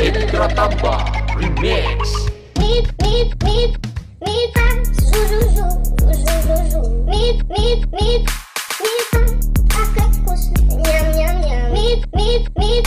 Электротамба ремикс. Мик, мик, мик, мика, жу жу жу, жу жу жу. Мик, мик, мик, мика, а как вкусно. Ням ням ням. Мик, мик, мик.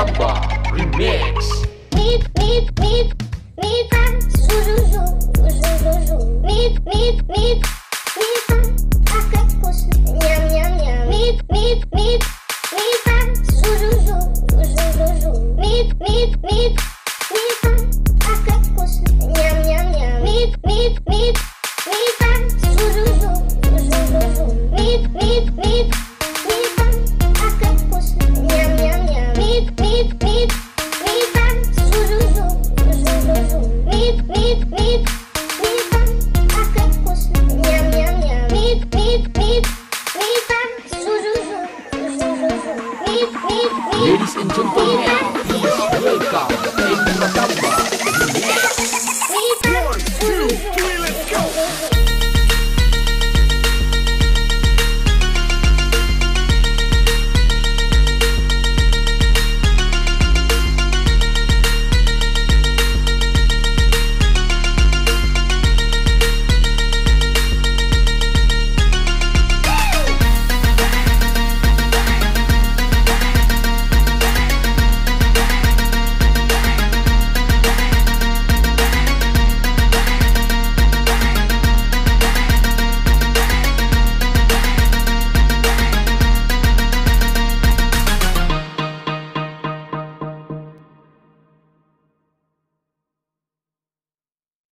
Samba Remix. Beep, beep, beep.